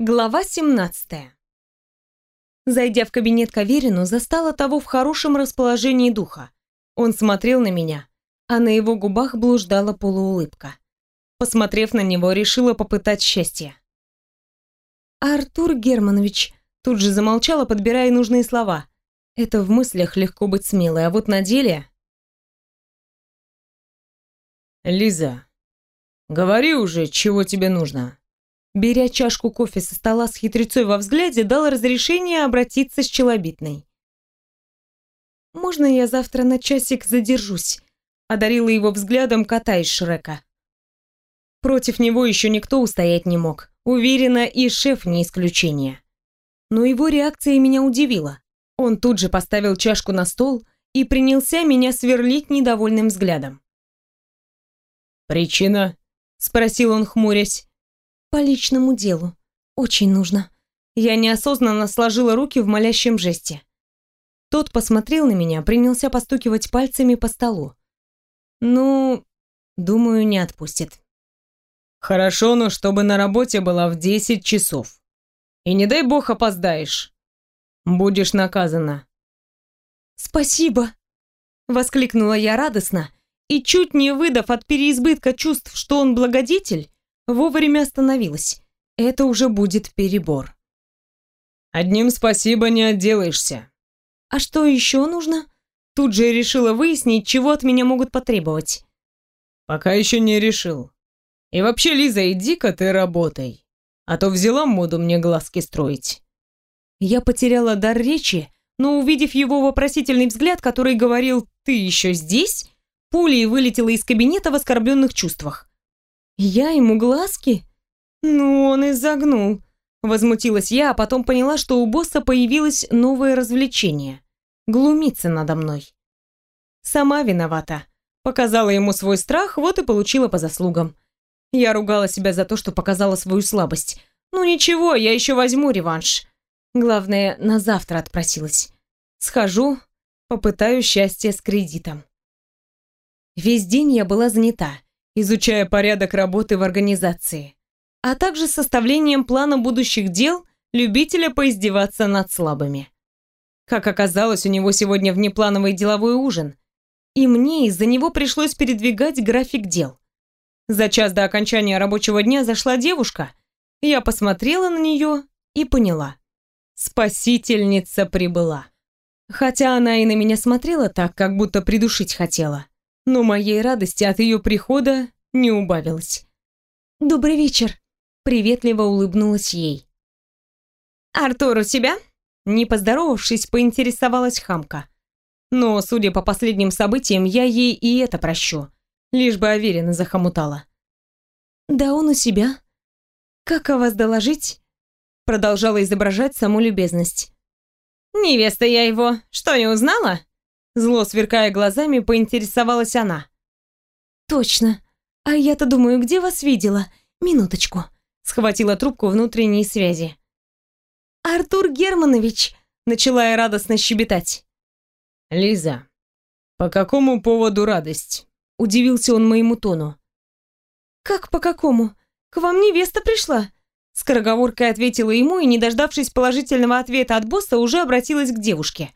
Глава 17. Зайдя в кабинет к Аверину, застала того в хорошем расположении духа. Он смотрел на меня, а на его губах блуждала полуулыбка. Посмотрев на него, решила попытать счастье. «Артур Германович», тут же замолчала, подбирая нужные слова. Это в мыслях легко быть смелой, а вот на деле... «Лиза, говори уже, чего тебе нужно», беря чашку кофе со стола с хитрецой во взгляде, дал разрешение обратиться с челобитной. «Можно я завтра на часик задержусь?» одарила его взглядом кота из Шрека. Против него еще никто устоять не мог. Уверена, и шеф не исключение. Но его реакция меня удивила. Он тут же поставил чашку на стол и принялся меня сверлить недовольным взглядом. «Причина?» — спросил он, хмурясь. По личному делу. Очень нужно. Я неосознанно сложила руки в молящем жесте. Тот посмотрел на меня, принялся постукивать пальцами по столу. Ну, думаю, не отпустит. Хорошо, но чтобы на работе была в 10 часов. И не дай бог опоздаешь. Будешь наказана. Спасибо, воскликнула я радостно и чуть не выдав от переизбытка чувств, что он благодетель, Вовремя остановилась. Это уже будет перебор. Одним спасибо не отделаешься. А что еще нужно? Тут же решила выяснить, чего от меня могут потребовать. Пока еще не решил. И вообще, Лиза, иди-ка ты работай. А то взяла моду мне глазки строить. Я потеряла дар речи, но увидев его вопросительный взгляд, который говорил «ты еще здесь?», пулей вылетела из кабинета в оскорбленных чувствах. Я ему глазки? Ну, он и загнул. Возмутилась я, а потом поняла, что у босса появилось новое развлечение. Глумиться надо мной. Сама виновата. Показала ему свой страх, вот и получила по заслугам. Я ругала себя за то, что показала свою слабость. Ну ничего, я еще возьму реванш. Главное, на завтра отпросилась. Схожу, попытаю счастье с кредитом. Весь день я была занята изучая порядок работы в организации, а также составлением плана будущих дел любителя поиздеваться над слабыми. Как оказалось, у него сегодня внеплановый деловой ужин, и мне из-за него пришлось передвигать график дел. За час до окончания рабочего дня зашла девушка, я посмотрела на нее и поняла. Спасительница прибыла. Хотя она и на меня смотрела так, как будто придушить хотела но моей радости от ее прихода не убавилось. «Добрый вечер», — приветливо улыбнулась ей. «Артур у себя?» Не поздоровавшись, поинтересовалась хамка. Но, судя по последним событиям, я ей и это прощу, лишь бы Аверина захомутала. «Да он у себя. Как о вас доложить?» Продолжала изображать саму любезность. «Невеста я его. Что, не узнала?» Зло сверкая глазами, поинтересовалась она. «Точно. А я-то думаю, где вас видела? Минуточку». Схватила трубку внутренней связи. «Артур Германович!» Начала я радостно щебетать. «Лиза, по какому поводу радость?» Удивился он моему тону. «Как по какому? К вам невеста пришла?» Скороговоркой ответила ему и, не дождавшись положительного ответа от босса, уже обратилась к девушке.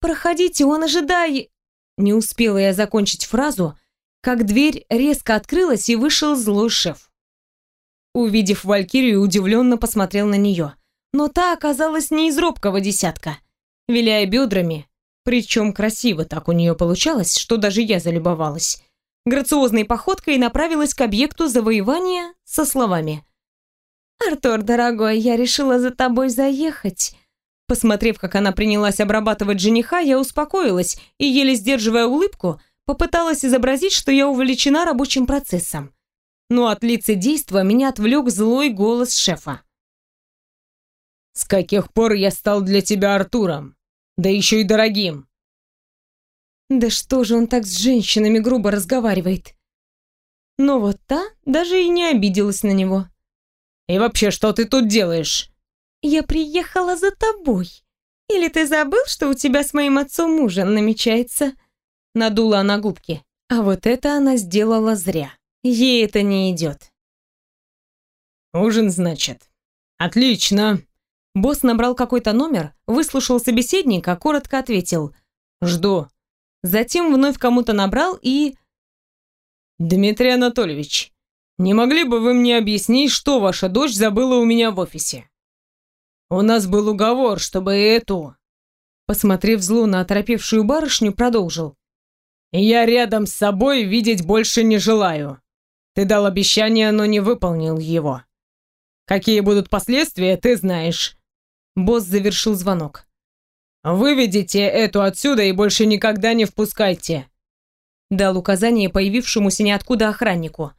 «Проходите, он ожидает...» Не успела я закончить фразу, как дверь резко открылась и вышел злой шеф. Увидев Валькирию, удивленно посмотрел на нее. Но та оказалась не из робкого десятка. Виляя бедрами, причем красиво так у нее получалось, что даже я залюбовалась, грациозной походкой направилась к объекту завоевания со словами. «Артур, дорогой, я решила за тобой заехать. Посмотрев, как она принялась обрабатывать жениха, я успокоилась и, еле сдерживая улыбку, попыталась изобразить, что я увлечена рабочим процессом. Но от лицедейства меня отвлек злой голос шефа. «С каких пор я стал для тебя Артуром? Да еще и дорогим!» Да что же он так с женщинами грубо разговаривает? Но вот та даже и не обиделась на него. «И вообще, что ты тут делаешь?» «Я приехала за тобой. Или ты забыл, что у тебя с моим отцом ужин намечается?» Надула она губки. А вот это она сделала зря. Ей это не идет. «Ужин, значит? Отлично. Босс набрал какой-то номер, выслушал собеседника, коротко ответил «Жду». Затем вновь кому-то набрал и... «Дмитрий Анатольевич, не могли бы вы мне объяснить, что ваша дочь забыла у меня в офисе? У нас был уговор, чтобы эту...» Посмотрев зло на оторопевшую барышню, продолжил. «Я рядом с собой видеть больше не желаю. Ты дал обещание, но не выполнил его. Какие будут последствия, ты знаешь». Босс завершил звонок. «Выведите эту отсюда и больше никогда не впускайте!» Дал указание появившемуся ниоткуда охраннику.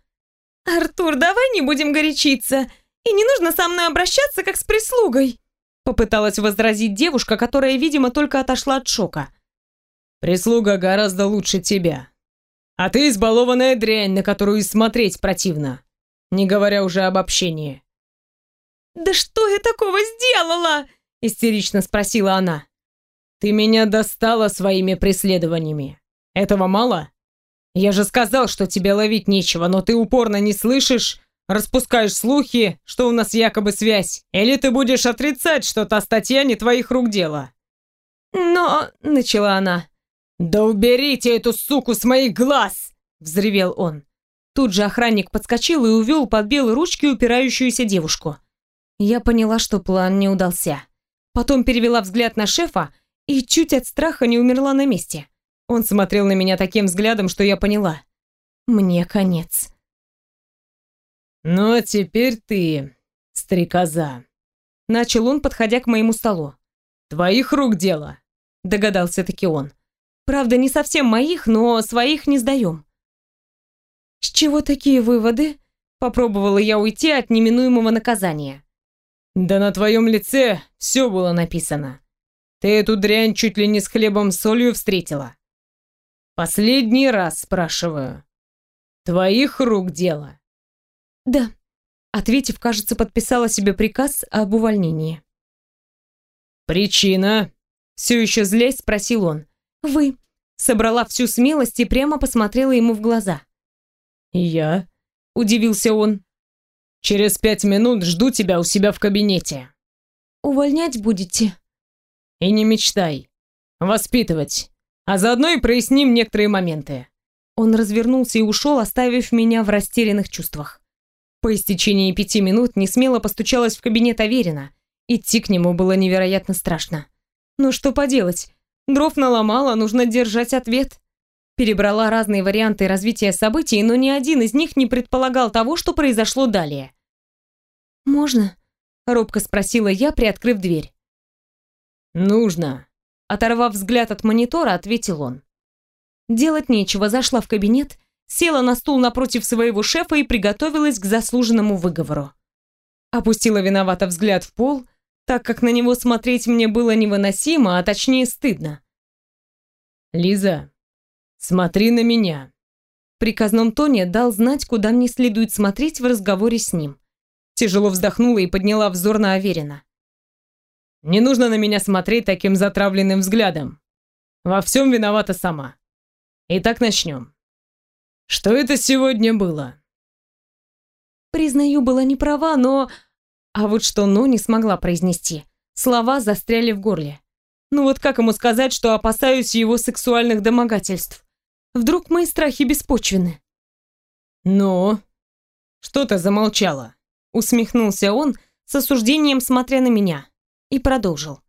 «Артур, давай не будем горячиться, и не нужно со мной обращаться, как с прислугой!» Попыталась возразить девушка, которая, видимо, только отошла от шока. «Прислуга гораздо лучше тебя. А ты избалованная дрянь, на которую и смотреть противно, не говоря уже об общении». «Да что я такого сделала?» — истерично спросила она. «Ты меня достала своими преследованиями. Этого мало? Я же сказал, что тебе ловить нечего, но ты упорно не слышишь, распускаешь слухи, что у нас якобы связь. Или ты будешь отрицать, что та статья не твоих рук дело?» «Но...» — начала она. «Да уберите эту суку с моих глаз!» — взревел он. Тут же охранник подскочил и увел под белые ручки упирающуюся девушку. Я поняла, что план не удался. Потом перевела взгляд на шефа и чуть от страха не умерла на месте. Он смотрел на меня таким взглядом, что я поняла. Мне конец. «Ну а теперь ты, стрекоза», — начал он, подходя к моему столу. «Твоих рук дело», — догадался-таки он. «Правда, не совсем моих, но своих не сдаем». «С чего такие выводы?» Попробовала я уйти от неминуемого наказания. Да на твоем лице все было написано. Ты эту дрянь чуть ли не с хлебом с солью встретила. Последний раз спрашиваю. Твоих рук дело? Да. Ответив, кажется, подписала себе приказ об увольнении. Причина? Все еще злясь спросил он. Вы. Собрала всю смелость и прямо посмотрела ему в глаза. Я? Удивился он. Через пять минут жду тебя у себя в кабинете. Увольнять будете? И не мечтай. Воспитывать. А заодно и проясним некоторые моменты. Он развернулся и ушел, оставив меня в растерянных чувствах. По истечении пяти минут не смело постучалась в кабинет Аверина. Идти к нему было невероятно страшно. Но что поделать? Дров наломала, нужно держать ответ. Перебрала разные варианты развития событий, но ни один из них не предполагал того, что произошло далее. «Можно?» — робко спросила я, приоткрыв дверь. «Нужно», — оторвав взгляд от монитора, ответил он. Делать нечего, зашла в кабинет, села на стул напротив своего шефа и приготовилась к заслуженному выговору. Опустила виновато взгляд в пол, так как на него смотреть мне было невыносимо, а точнее стыдно. «Лиза, «Смотри на меня!» В приказном тоне дал знать, куда мне следует смотреть в разговоре с ним. Тяжело вздохнула и подняла взор на Аверина. «Не нужно на меня смотреть таким затравленным взглядом. Во всем виновата сама. Итак, начнем. Что это сегодня было?» Признаю, была не права, но... А вот что «но» не смогла произнести. Слова застряли в горле. Ну вот как ему сказать, что опасаюсь его сексуальных домогательств? Вдруг мои страхи беспочвены? «Ну? Что ты замолчала?» Усмехнулся он, с осуждением смотря на меня, и продолжил.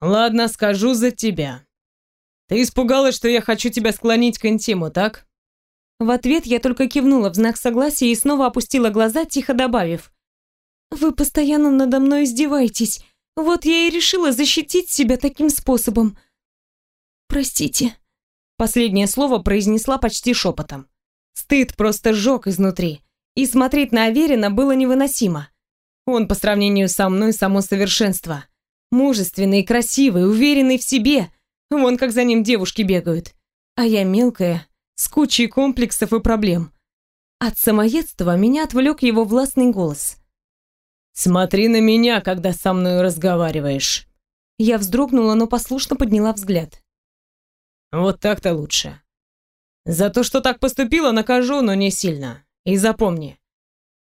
«Ладно, скажу за тебя. Ты испугалась, что я хочу тебя склонить к интиму, так?» В ответ я только кивнула в знак согласия и снова опустила глаза, тихо добавив. «Вы постоянно надо мной издеваетесь. Вот я и решила защитить себя таким способом. Простите». Последнее слово произнесла почти шепотом. Стыд просто сжег изнутри, и смотреть на Аверина было невыносимо. Он по сравнению со мной само совершенство. Мужественный, красивый, уверенный в себе. Вон как за ним девушки бегают. А я мелкая, с кучей комплексов и проблем. От самоедства меня отвлек его властный голос. «Смотри на меня, когда со мной разговариваешь». Я вздрогнула, но послушно подняла взгляд. Вот так-то лучше. За то, что так поступила, накажу, но не сильно. И запомни,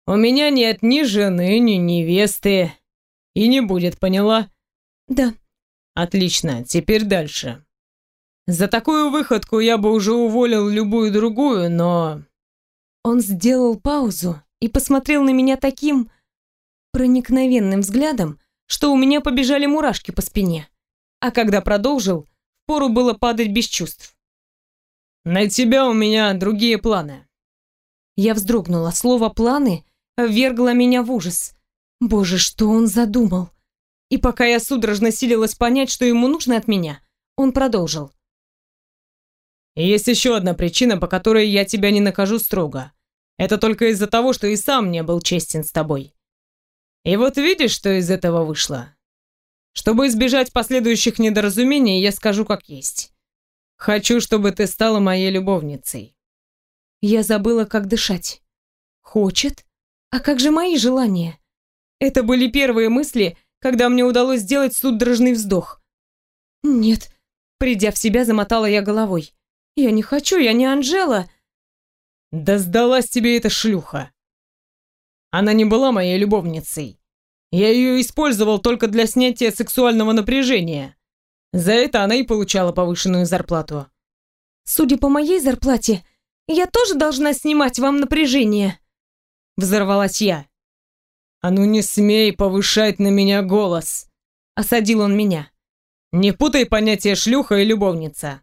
У меня нет ни жены, ни невесты. И не будет, поняла? Да. Отлично, теперь дальше. За такую выходку я бы уже уволил любую другую, но... Он сделал паузу и посмотрел на меня таким проникновенным взглядом, что у меня побежали мурашки по спине. А когда продолжил, пору было падать без чувств. «На тебя у меня другие планы». Я вздрогнула. Слово «планы» ввергло меня в ужас. Боже, что он задумал? И пока я судорожно силилась понять, что ему нужно от меня, он продолжил. «Есть еще одна причина, по которой я тебя не накажу строго. Это только из-за того, что и сам не был честен с тобой. И вот видишь, что из этого вышло? Чтобы избежать последующих недоразумений, я скажу как есть. Хочу, чтобы ты стала моей любовницей. Я забыла, как дышать. Хочет? А как же мои желания? Это были первые мысли, когда мне удалось сделать судорожный вздох. Нет, придя в себя, замотала я головой. Я не хочу, я не Анжела. Да сдалась тебе эта шлюха. Она не была моей любовницей. Я ее использовал только для снятия сексуального напряжения. За это она и получала повышенную зарплату. Судя по моей зарплате, я тоже должна снимать вам напряжение. Взорвалась я. А ну не смей повышать на меня голос. Осадил он меня. Не путай понятия шлюха и любовница.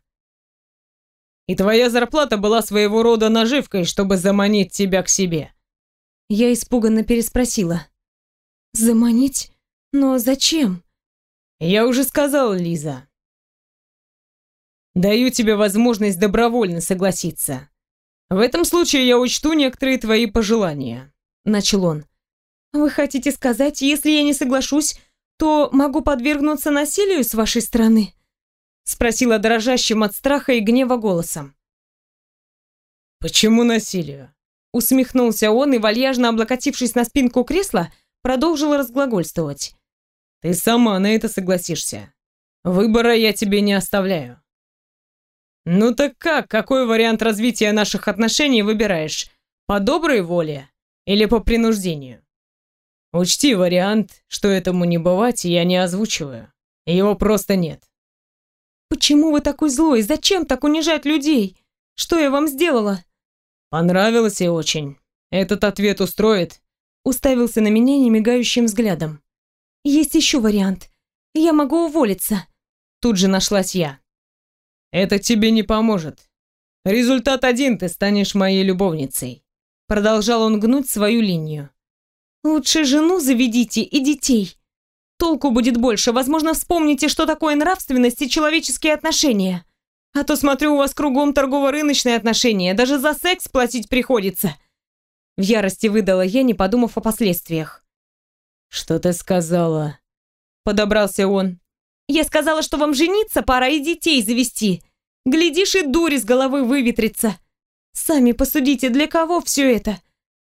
И твоя зарплата была своего рода наживкой, чтобы заманить тебя к себе. Я испуганно переспросила. Заманить? Но зачем? Я уже сказал, Лиза. Даю тебе возможность добровольно согласиться. В этом случае я учту некоторые твои пожелания, начал он. Вы хотите сказать, если я не соглашусь, то могу подвергнуться насилию с вашей стороны? Спросила дрожащим от страха и гнева голосом. Почему насилию? усмехнулся он и вальяжно облокотившись на спинку кресла, продолжил разглагольствовать. «Ты сама на это согласишься. Выбора я тебе не оставляю». «Ну так как, какой вариант развития наших отношений выбираешь? По доброй воле или по принуждению?» «Учти вариант, что этому не бывать, я не озвучиваю. Его просто нет». «Почему вы такой злой? Зачем так унижать людей? Что я вам сделала?» «Понравилось и очень. Этот ответ устроит?» уставился на меня немигающим взглядом. «Есть еще вариант. Я могу уволиться». Тут же нашлась я. «Это тебе не поможет. Результат один, ты станешь моей любовницей». Продолжал он гнуть свою линию. «Лучше жену заведите и детей. Толку будет больше, возможно, вспомните, что такое нравственность и человеческие отношения. А то, смотрю, у вас кругом торгово-рыночные отношения, даже за секс платить приходится. В ярости выдала я, не подумав о последствиях. «Что ты сказала?» Подобрался он. «Я сказала, что вам жениться пора и детей завести. Глядишь, и дурь из головы выветрится. Сами посудите, для кого все это?»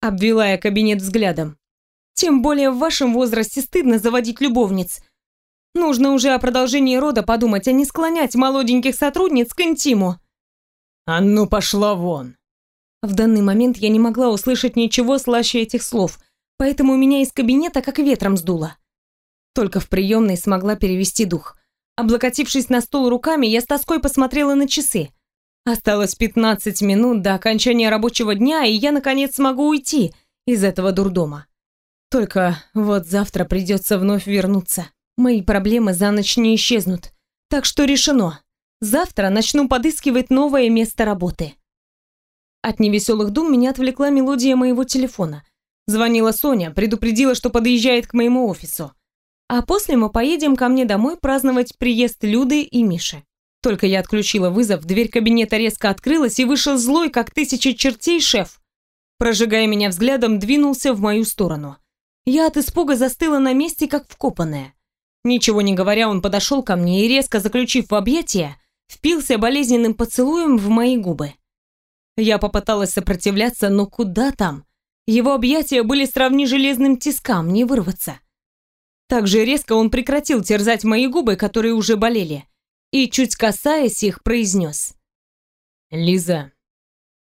Обвела я кабинет взглядом. «Тем более в вашем возрасте стыдно заводить любовниц. Нужно уже о продолжении рода подумать, а не склонять молоденьких сотрудниц к интиму». «А ну пошла вон!» В данный момент я не могла услышать ничего слаще этих слов, поэтому меня из кабинета как ветром сдуло. Только в приемной смогла перевести дух. Облокотившись на стол руками, я с тоской посмотрела на часы. Осталось 15 минут до окончания рабочего дня, и я, наконец, смогу уйти из этого дурдома. Только вот завтра придется вновь вернуться. Мои проблемы за ночь не исчезнут. Так что решено. Завтра начну подыскивать новое место работы. От невеселых дум меня отвлекла мелодия моего телефона. Звонила Соня, предупредила, что подъезжает к моему офису. А после мы поедем ко мне домой праздновать приезд Люды и Миши. Только я отключила вызов, дверь кабинета резко открылась, и вышел злой, как тысяча чертей, шеф. Прожигая меня взглядом, двинулся в мою сторону. Я от испуга застыла на месте, как вкопанная. Ничего не говоря, он подошел ко мне и, резко заключив в объятия, впился болезненным поцелуем в мои губы. Я попыталась сопротивляться, но куда там? Его объятия были сравни железным тискам, не вырваться. Так же резко он прекратил терзать мои губы, которые уже болели, и, чуть касаясь их, произнес. «Лиза,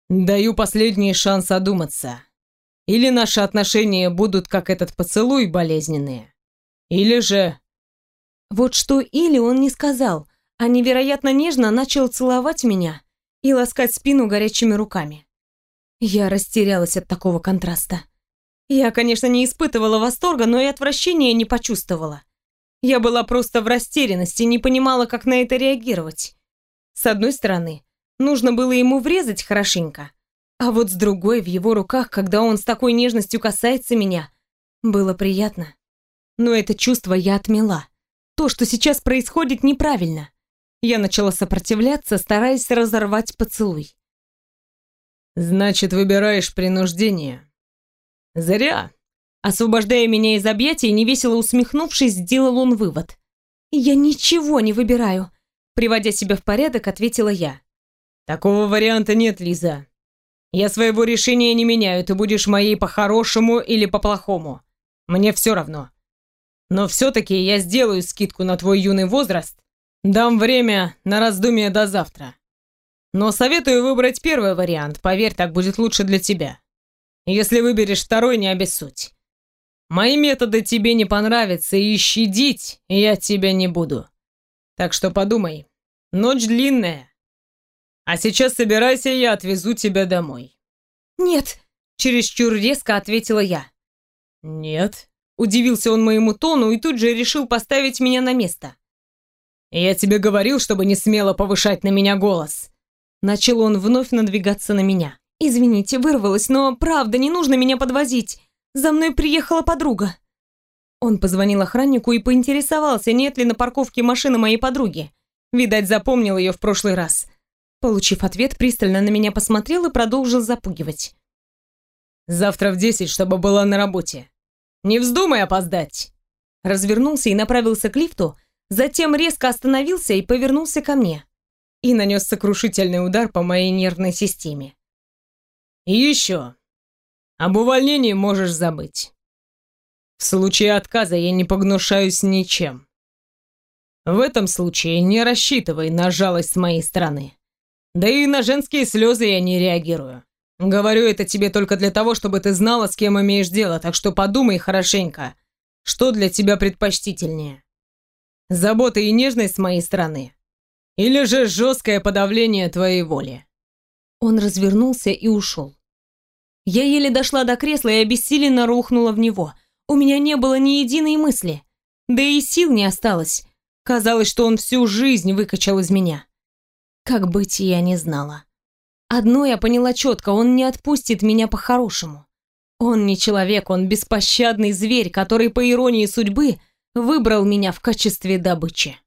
даю последний шанс одуматься. Или наши отношения будут, как этот поцелуй, болезненные. Или же... Вот что или он не сказал, а невероятно нежно начал целовать меня и ласкать спину горячими руками. Я растерялась от такого контраста. Я, конечно, не испытывала восторга, но и отвращения не почувствовала. Я была просто в растерянности, не понимала, как на это реагировать. С одной стороны, нужно было ему врезать хорошенько, а вот с другой, в его руках, когда он с такой нежностью касается меня, было приятно. Но это чувство я отмела. То, что сейчас происходит, неправильно. Я начала сопротивляться, стараясь разорвать поцелуй. «Значит, выбираешь принуждение?» «Зря. Освобождая меня из объятий, невесело усмехнувшись, сделал он вывод. «Я ничего не выбираю», — приводя себя в порядок, ответила я. «Такого варианта нет, Лиза. Я своего решения не меняю, ты будешь моей по-хорошему или по-плохому. Мне все равно. Но все-таки я сделаю скидку на твой юный возраст, дам время на раздумие до завтра. Но советую выбрать первый вариант, поверь, так будет лучше для тебя. Если выберешь второй, не обессудь. Мои методы тебе не понравятся, и щадить я тебя не буду. Так что подумай. Ночь длинная. А сейчас собирайся, я отвезу тебя домой. Нет, чересчур резко ответила я. Нет. Удивился он моему тону и тут же решил поставить меня на место. Я тебе говорил, чтобы не смело повышать на меня голос. Начал он вновь надвигаться на меня. Извините, вырвалась, но правда, не нужно меня подвозить. За мной приехала подруга». Он позвонил охраннику и поинтересовался, нет ли на парковке машины моей подруги. Видать, запомнил ее в прошлый раз. Получив ответ, пристально на меня посмотрел и продолжил запугивать. «Завтра в десять, чтобы была на работе. Не вздумай опоздать!» Развернулся и направился к лифту, затем резко остановился и повернулся ко мне. И нанес сокрушительный удар по моей нервной системе. «И еще. Об увольнении можешь забыть. В случае отказа я не погнушаюсь ничем. В этом случае не рассчитывай на жалость с моей стороны. Да и на женские слезы я не реагирую. Говорю это тебе только для того, чтобы ты знала, с кем имеешь дело, так что подумай хорошенько, что для тебя предпочтительнее. Забота и нежность с моей стороны. Или же жесткое подавление твоей воли. Он развернулся и ушел. Я еле дошла до кресла и обессиленно рухнула в него. У меня не было ни единой мысли. Да и сил не осталось. Казалось, что он всю жизнь выкачал из меня. Как быть, я не знала. Одно я поняла четко, он не отпустит меня по-хорошему. Он не человек, он беспощадный зверь, который, по иронии судьбы, выбрал меня в качестве добычи.